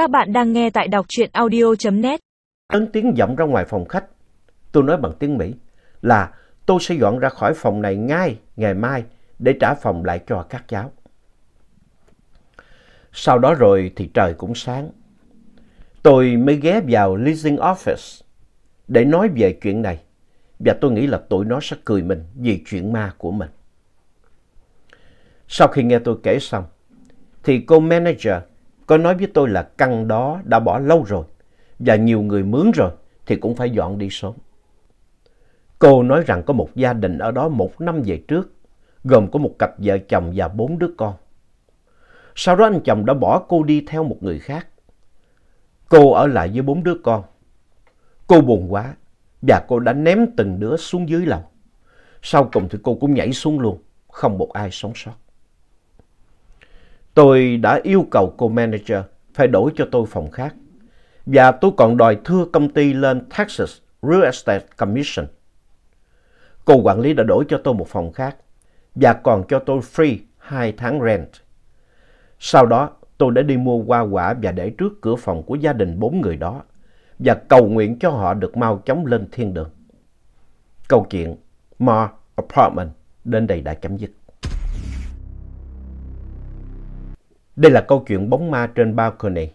Các bạn đang nghe tại đọc truyện audio.net. Lớn tiếng vọng ra ngoài phòng khách. Tôi nói bằng tiếng Mỹ là tôi sẽ dọn ra khỏi phòng này ngay ngày mai để trả phòng lại cho các cháu. Sau đó rồi thì trời cũng sáng. Tôi mới ghé vào leasing office để nói về chuyện này. Và tôi nghĩ là tụi nó sẽ cười mình vì chuyện ma của mình. Sau khi nghe tôi kể xong, thì cô manager có nói với tôi là căn đó đã bỏ lâu rồi và nhiều người mướn rồi thì cũng phải dọn đi sớm. Cô nói rằng có một gia đình ở đó một năm về trước, gồm có một cặp vợ chồng và bốn đứa con. Sau đó anh chồng đã bỏ cô đi theo một người khác. Cô ở lại với bốn đứa con. Cô buồn quá và cô đã ném từng đứa xuống dưới lầu. Sau cùng thì cô cũng nhảy xuống luôn, không một ai sống sót. Tôi đã yêu cầu cô manager phải đổi cho tôi phòng khác. Và tôi còn đòi thưa công ty lên Texas Real Estate Commission. Cô quản lý đã đổi cho tôi một phòng khác và còn cho tôi free hai tháng rent. Sau đó, tôi đã đi mua hoa quả và để trước cửa phòng của gia đình bốn người đó và cầu nguyện cho họ được mau chóng lên thiên đường. Câu chuyện Mar Apartment đến đây đã chấm dứt. Đây là câu chuyện bóng ma trên balcony,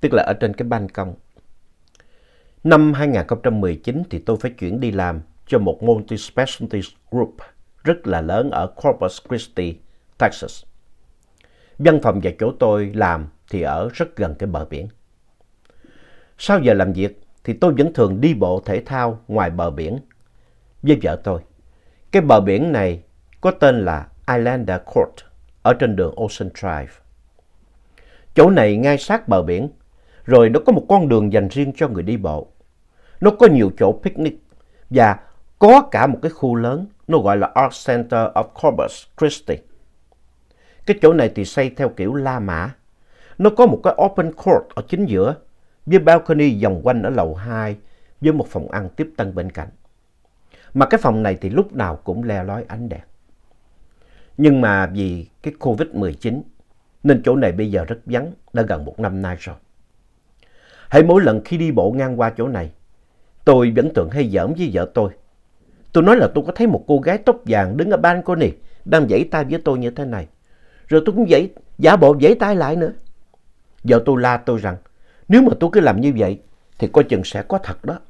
tức là ở trên cái ban công. Năm 2019 thì tôi phải chuyển đi làm cho một multi-specialty group rất là lớn ở Corpus Christi, Texas. Văn phòng và chỗ tôi làm thì ở rất gần cái bờ biển. Sau giờ làm việc thì tôi vẫn thường đi bộ thể thao ngoài bờ biển với vợ tôi. Cái bờ biển này có tên là Islander Court ở trên đường Ocean Drive. Chỗ này ngay sát bờ biển, rồi nó có một con đường dành riêng cho người đi bộ. Nó có nhiều chỗ picnic và có cả một cái khu lớn, nó gọi là Art Center of Corpus Christi. Cái chỗ này thì xây theo kiểu La Mã. Nó có một cái open court ở chính giữa, với balcony vòng quanh ở lầu 2, với một phòng ăn tiếp tân bên cạnh. Mà cái phòng này thì lúc nào cũng le lói ánh đèn. Nhưng mà vì cái Covid-19 nên chỗ này bây giờ rất vắng, đã gần một năm nay rồi. Hãy mỗi lần khi đi bộ ngang qua chỗ này, tôi vẫn thường hay giỡn với vợ tôi. Tôi nói là tôi có thấy một cô gái tóc vàng đứng ở balcony đang vẫy tay với tôi như thế này. Rồi tôi cũng vẫy, giả bộ vẫy tay lại nữa. Vợ tôi la tôi rằng nếu mà tôi cứ làm như vậy thì coi chừng sẽ có thật đó.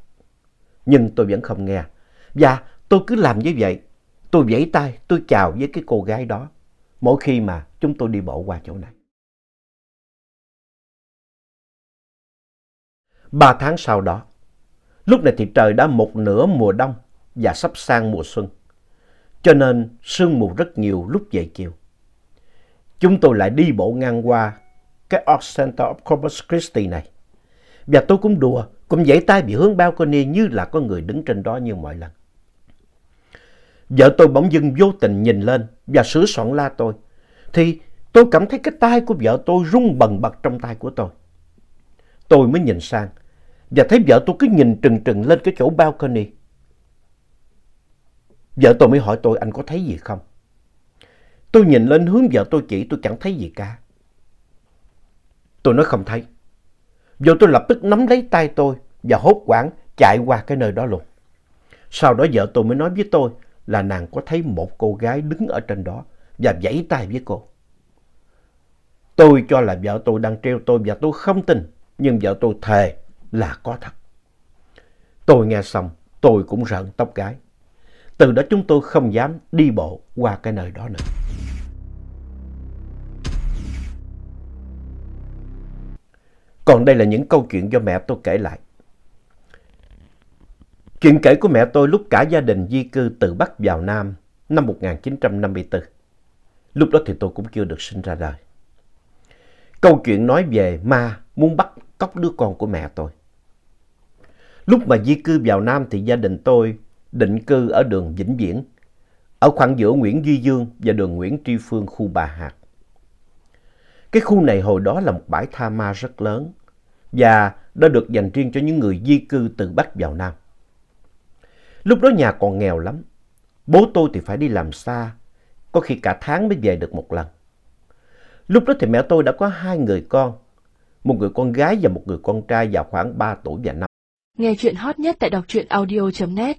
Nhưng tôi vẫn không nghe. Và tôi cứ làm như vậy Tôi vẫy tay, tôi chào với cái cô gái đó mỗi khi mà chúng tôi đi bộ qua chỗ này. Ba tháng sau đó, lúc này thì trời đã một nửa mùa đông và sắp sang mùa xuân. Cho nên sương mù rất nhiều lúc về chiều. Chúng tôi lại đi bộ ngang qua cái Art Center of Corpus Christi này. Và tôi cũng đùa, cũng vẫy tay về hướng balcony như là có người đứng trên đó như mọi lần. Vợ tôi bỗng dưng vô tình nhìn lên và sửa soạn la tôi. Thì tôi cảm thấy cái tay của vợ tôi rung bần bật trong tay của tôi. Tôi mới nhìn sang và thấy vợ tôi cứ nhìn trừng trừng lên cái chỗ balcony. Vợ tôi mới hỏi tôi anh có thấy gì không? Tôi nhìn lên hướng vợ tôi chỉ tôi chẳng thấy gì cả. Tôi nói không thấy. Vợ tôi lập tức nắm lấy tay tôi và hốt quảng chạy qua cái nơi đó luôn. Sau đó vợ tôi mới nói với tôi là nàng có thấy một cô gái đứng ở trên đó và vẫy tay với cô. Tôi cho là vợ tôi đang treo tôi và tôi không tin, nhưng vợ tôi thề là có thật. Tôi nghe xong, tôi cũng rợn tóc gái. Từ đó chúng tôi không dám đi bộ qua cái nơi đó nữa. Còn đây là những câu chuyện do mẹ tôi kể lại. Chuyện kể của mẹ tôi lúc cả gia đình di cư từ Bắc vào Nam năm 1954. Lúc đó thì tôi cũng chưa được sinh ra đời. Câu chuyện nói về ma muốn bắt cóc đứa con của mẹ tôi. Lúc mà di cư vào Nam thì gia đình tôi định cư ở đường Vĩnh Viễn, ở khoảng giữa Nguyễn Duy Dương và đường Nguyễn Tri Phương khu Bà Hạc. Cái khu này hồi đó là một bãi tha ma rất lớn và đã được dành riêng cho những người di cư từ Bắc vào Nam. Lúc đó nhà còn nghèo lắm. Bố tôi thì phải đi làm xa, có khi cả tháng mới về được một lần. Lúc đó thì mẹ tôi đã có hai người con, một người con gái và một người con trai vào khoảng 3 tuổi và 5. Nghe chuyện hot nhất tại đọc truyện audio.net